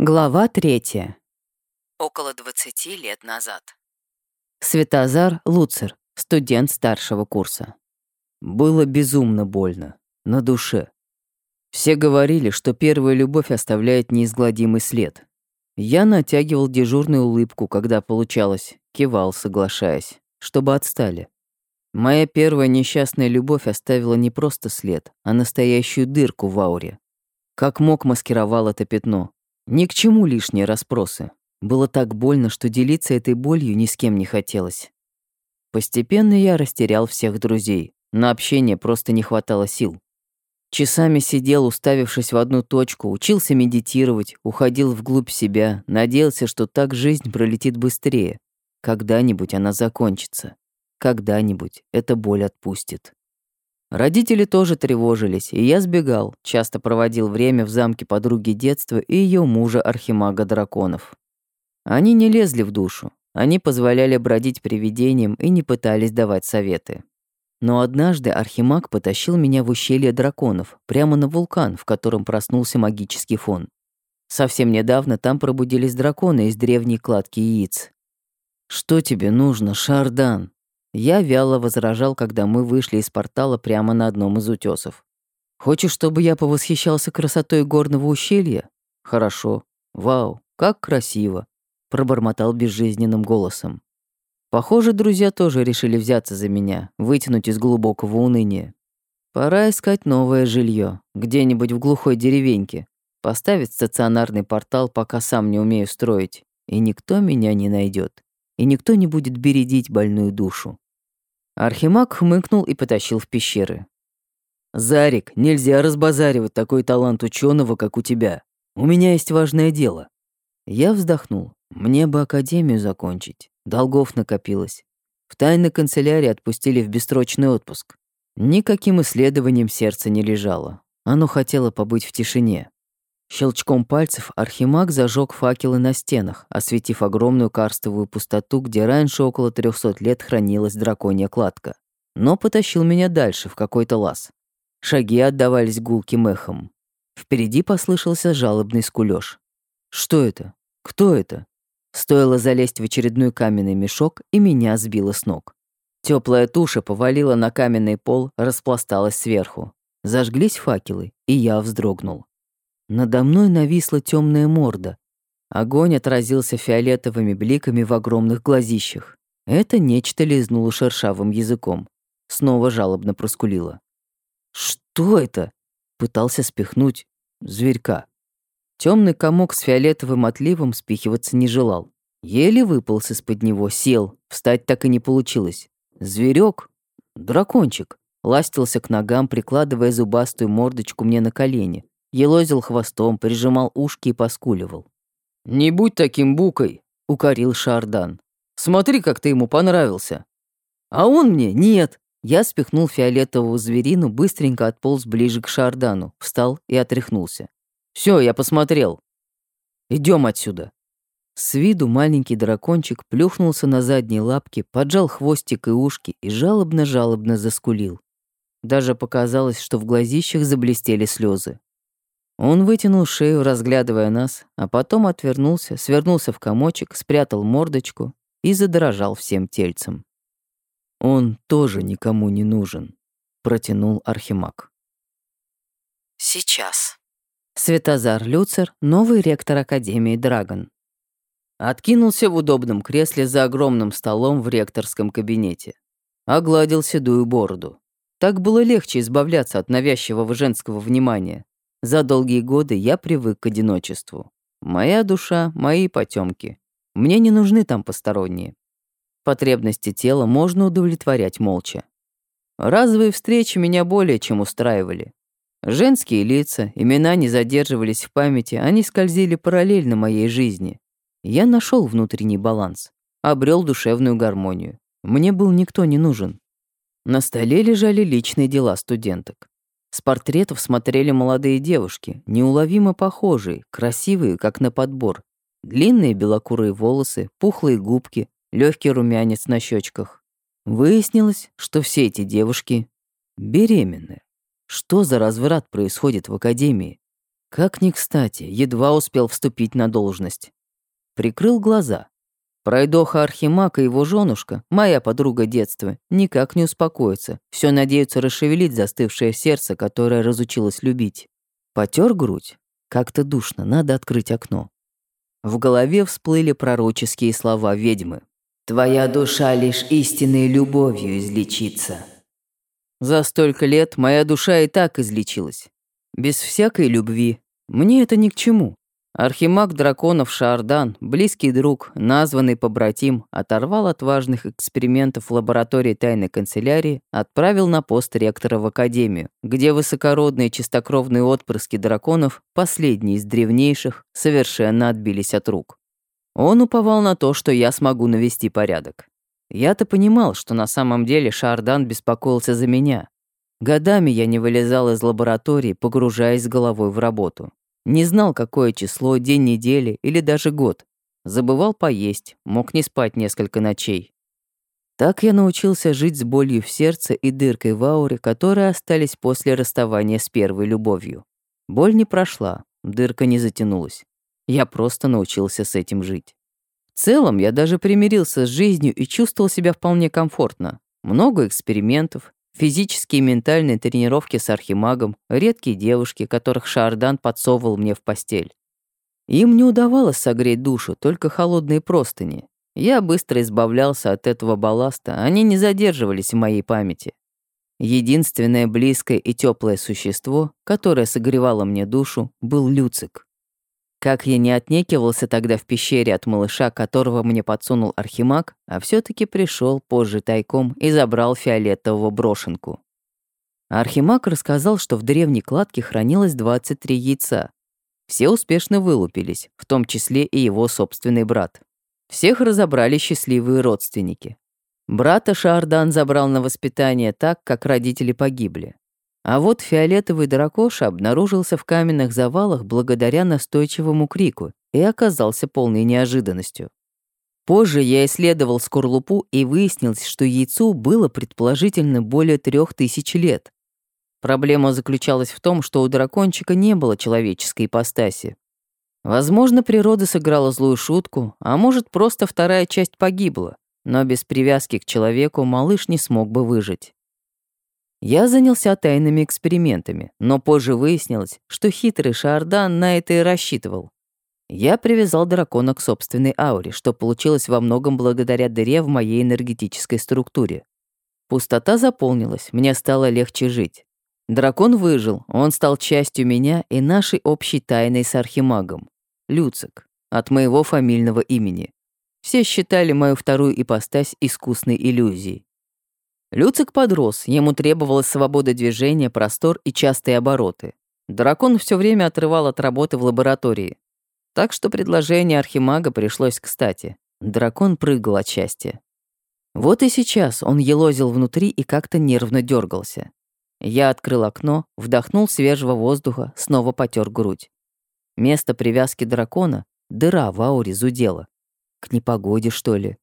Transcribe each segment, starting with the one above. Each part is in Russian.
Глава третья. Около 20 лет назад. Светозар Луцер, студент старшего курса. Было безумно больно. На душе. Все говорили, что первая любовь оставляет неизгладимый след. Я натягивал дежурную улыбку, когда получалось, кивал, соглашаясь, чтобы отстали. Моя первая несчастная любовь оставила не просто след, а настоящую дырку в ауре. Как мог маскировал это пятно, ни к чему лишние расспросы. Было так больно, что делиться этой болью ни с кем не хотелось. Постепенно я растерял всех друзей. На общение просто не хватало сил. Часами сидел, уставившись в одну точку, учился медитировать, уходил вглубь себя, надеялся, что так жизнь пролетит быстрее. Когда-нибудь она закончится. Когда-нибудь эта боль отпустит. Родители тоже тревожились, и я сбегал, часто проводил время в замке подруги детства и ее мужа Архимага Драконов. Они не лезли в душу, они позволяли бродить привидениям и не пытались давать советы. Но однажды Архимаг потащил меня в ущелье драконов, прямо на вулкан, в котором проснулся магический фон. Совсем недавно там пробудились драконы из древней кладки яиц. «Что тебе нужно, Шардан?» Я вяло возражал, когда мы вышли из портала прямо на одном из утесов. «Хочешь, чтобы я повосхищался красотой горного ущелья? Хорошо. Вау, как красиво!» Пробормотал безжизненным голосом. Похоже, друзья тоже решили взяться за меня, вытянуть из глубокого уныния. Пора искать новое жилье, где-нибудь в глухой деревеньке, поставить стационарный портал, пока сам не умею строить, и никто меня не найдет и никто не будет бередить больную душу. Архимаг хмыкнул и потащил в пещеры. «Зарик, нельзя разбазаривать такой талант ученого, как у тебя. У меня есть важное дело». Я вздохнул. Мне бы академию закончить. Долгов накопилось. В тайной канцелярии отпустили в бессрочный отпуск. Никаким исследованием сердце не лежало. Оно хотело побыть в тишине. Щелчком пальцев архимаг зажег факелы на стенах, осветив огромную карстовую пустоту, где раньше около трехсот лет хранилась драконья кладка. Но потащил меня дальше, в какой-то лаз. Шаги отдавались гулким эхом. Впереди послышался жалобный скулёж. Что это? Кто это? Стоило залезть в очередной каменный мешок, и меня сбило с ног. Теплая туша повалила на каменный пол, распласталась сверху. Зажглись факелы, и я вздрогнул. Надо мной нависла темная морда. Огонь отразился фиолетовыми бликами в огромных глазищах. Это нечто лизнуло шершавым языком. Снова жалобно проскулило. «Что это?» Пытался спихнуть зверька. Темный комок с фиолетовым отливом спихиваться не желал. Еле выполз из-под него, сел, встать так и не получилось. Зверек, дракончик, ластился к ногам, прикладывая зубастую мордочку мне на колени елозил хвостом, прижимал ушки и поскуливал. «Не будь таким букой», — укорил Шардан. «Смотри, как ты ему понравился». «А он мне нет». Я спихнул фиолетового зверину, быстренько отполз ближе к Шардану, встал и отряхнулся. Все, я посмотрел. Идем отсюда». С виду маленький дракончик плюхнулся на задние лапки, поджал хвостик и ушки и жалобно-жалобно заскулил. Даже показалось, что в глазищах заблестели слезы. Он вытянул шею, разглядывая нас, а потом отвернулся, свернулся в комочек, спрятал мордочку и задрожал всем тельцем. «Он тоже никому не нужен», — протянул Архимаг. Сейчас. Светозар Люцер, новый ректор Академии Драгон. Откинулся в удобном кресле за огромным столом в ректорском кабинете. Огладил седую бороду. Так было легче избавляться от навязчивого женского внимания. За долгие годы я привык к одиночеству. Моя душа, мои потемки. Мне не нужны там посторонние. Потребности тела можно удовлетворять молча. Разовые встречи меня более чем устраивали. Женские лица, имена не задерживались в памяти, они скользили параллельно моей жизни. Я нашел внутренний баланс, обрел душевную гармонию. Мне был никто не нужен. На столе лежали личные дела студенток. С портретов смотрели молодые девушки, неуловимо похожие, красивые, как на подбор. Длинные белокурые волосы, пухлые губки, легкий румянец на щечках. Выяснилось, что все эти девушки беременны. Что за разврат происходит в академии? Как ни кстати, едва успел вступить на должность. Прикрыл глаза. Пройдоха Архимаг и его женушка, моя подруга детства, никак не успокоится. Все надеются расшевелить застывшее сердце, которое разучилось любить. Потер грудь. Как-то душно, надо открыть окно. В голове всплыли пророческие слова ведьмы. «Твоя душа лишь истинной любовью излечится». За столько лет моя душа и так излечилась. Без всякой любви. Мне это ни к чему. Архимаг драконов Шардан, близкий друг, названный побратим, оторвал от важных экспериментов в лаборатории тайной канцелярии, отправил на пост ректора в академию, где высокородные чистокровные отпрыски драконов, последние из древнейших, совершенно отбились от рук. Он уповал на то, что я смогу навести порядок. Я-то понимал, что на самом деле Шардан беспокоился за меня. Годами я не вылезал из лаборатории, погружаясь головой в работу. Не знал, какое число, день недели или даже год. Забывал поесть, мог не спать несколько ночей. Так я научился жить с болью в сердце и дыркой в ауре, которые остались после расставания с первой любовью. Боль не прошла, дырка не затянулась. Я просто научился с этим жить. В целом, я даже примирился с жизнью и чувствовал себя вполне комфортно. Много экспериментов, физические и ментальные тренировки с архимагом, редкие девушки, которых Шардан подсовывал мне в постель. Им не удавалось согреть душу, только холодные простыни. Я быстро избавлялся от этого балласта, они не задерживались в моей памяти. Единственное близкое и теплое существо, которое согревало мне душу, был Люцик. Как я не отнекивался тогда в пещере от малыша, которого мне подсунул Архимаг, а все таки пришел позже тайком и забрал фиолетового брошенку. Архимаг рассказал, что в древней кладке хранилось 23 яйца. Все успешно вылупились, в том числе и его собственный брат. Всех разобрали счастливые родственники. Брата Шардан забрал на воспитание так, как родители погибли. А вот фиолетовый дракоша обнаружился в каменных завалах благодаря настойчивому крику и оказался полной неожиданностью. Позже я исследовал скорлупу и выяснилось, что яйцу было предположительно более трех тысяч лет. Проблема заключалась в том, что у дракончика не было человеческой ипостаси. Возможно, природа сыграла злую шутку, а может, просто вторая часть погибла, но без привязки к человеку малыш не смог бы выжить. Я занялся тайными экспериментами, но позже выяснилось, что хитрый Шардан на это и рассчитывал. Я привязал дракона к собственной ауре, что получилось во многом благодаря дыре в моей энергетической структуре. Пустота заполнилась, мне стало легче жить. Дракон выжил, он стал частью меня и нашей общей тайной с архимагом. Люцик, от моего фамильного имени. Все считали мою вторую ипостась искусной иллюзией. Люцик подрос, ему требовалась свобода движения, простор и частые обороты. Дракон все время отрывал от работы в лаборатории. Так что предложение Архимага пришлось кстати. Дракон прыгал от счастья. Вот и сейчас он елозил внутри и как-то нервно дергался. Я открыл окно, вдохнул свежего воздуха, снова потер грудь. Место привязки дракона — дыра в ауре зудела. К непогоде, что ли?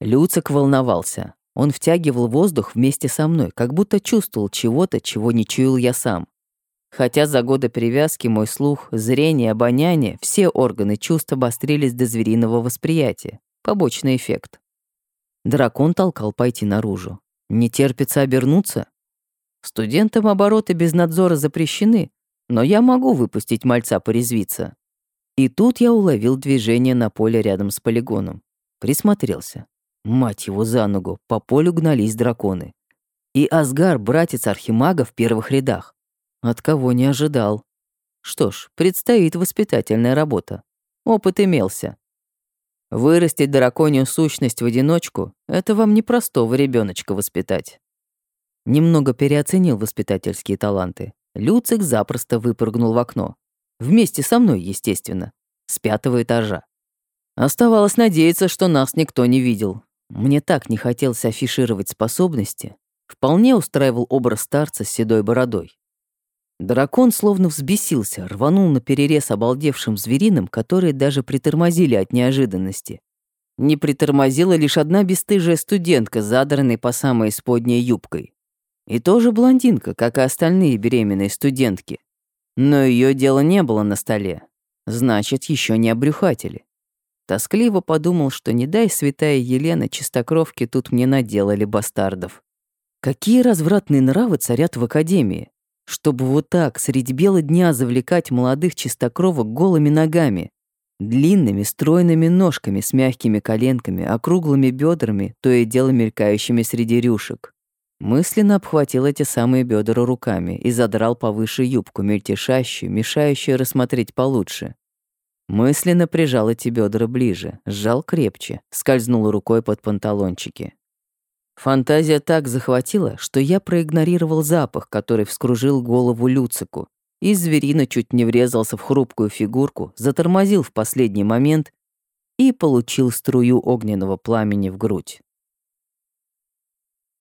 Люцик волновался. Он втягивал воздух вместе со мной, как будто чувствовал чего-то, чего не чуял я сам. Хотя за годы привязки мой слух, зрение, обоняние, все органы чувств обострились до звериного восприятия. Побочный эффект. Дракон толкал пойти наружу. Не терпится обернуться? Студентам обороты без надзора запрещены, но я могу выпустить мальца порезвиться. И тут я уловил движение на поле рядом с полигоном. Присмотрелся. Мать его за ногу, по полю гнались драконы. И Асгар, братец Архимага, в первых рядах. От кого не ожидал. Что ж, предстоит воспитательная работа. Опыт имелся. Вырастить драконью сущность в одиночку — это вам не простого ребеночка воспитать. Немного переоценил воспитательские таланты. Люцик запросто выпрыгнул в окно. Вместе со мной, естественно. С пятого этажа. Оставалось надеяться, что нас никто не видел. Мне так не хотелось афишировать способности. Вполне устраивал образ старца с седой бородой. Дракон словно взбесился, рванул на перерез обалдевшим звериным, которые даже притормозили от неожиданности. Не притормозила лишь одна бесстыжая студентка, задранной по самой исподней юбкой. И тоже блондинка, как и остальные беременные студентки. Но ее дело не было на столе. Значит, еще не обрюхатели. Тоскливо подумал, что не дай святая Елена чистокровки тут мне наделали бастардов. Какие развратные нравы царят в академии, чтобы вот так средь бела дня завлекать молодых чистокровок голыми ногами, длинными стройными ножками с мягкими коленками, округлыми бедрами, то и дело мелькающими среди рюшек. Мысленно обхватил эти самые бедра руками и задрал повыше юбку, мельтешащую, мешающую рассмотреть получше. Мысленно прижал эти бедра ближе, сжал крепче, скользнул рукой под панталончики. Фантазия так захватила, что я проигнорировал запах, который вскружил голову Люцику, и зверина чуть не врезался в хрупкую фигурку, затормозил в последний момент и получил струю огненного пламени в грудь.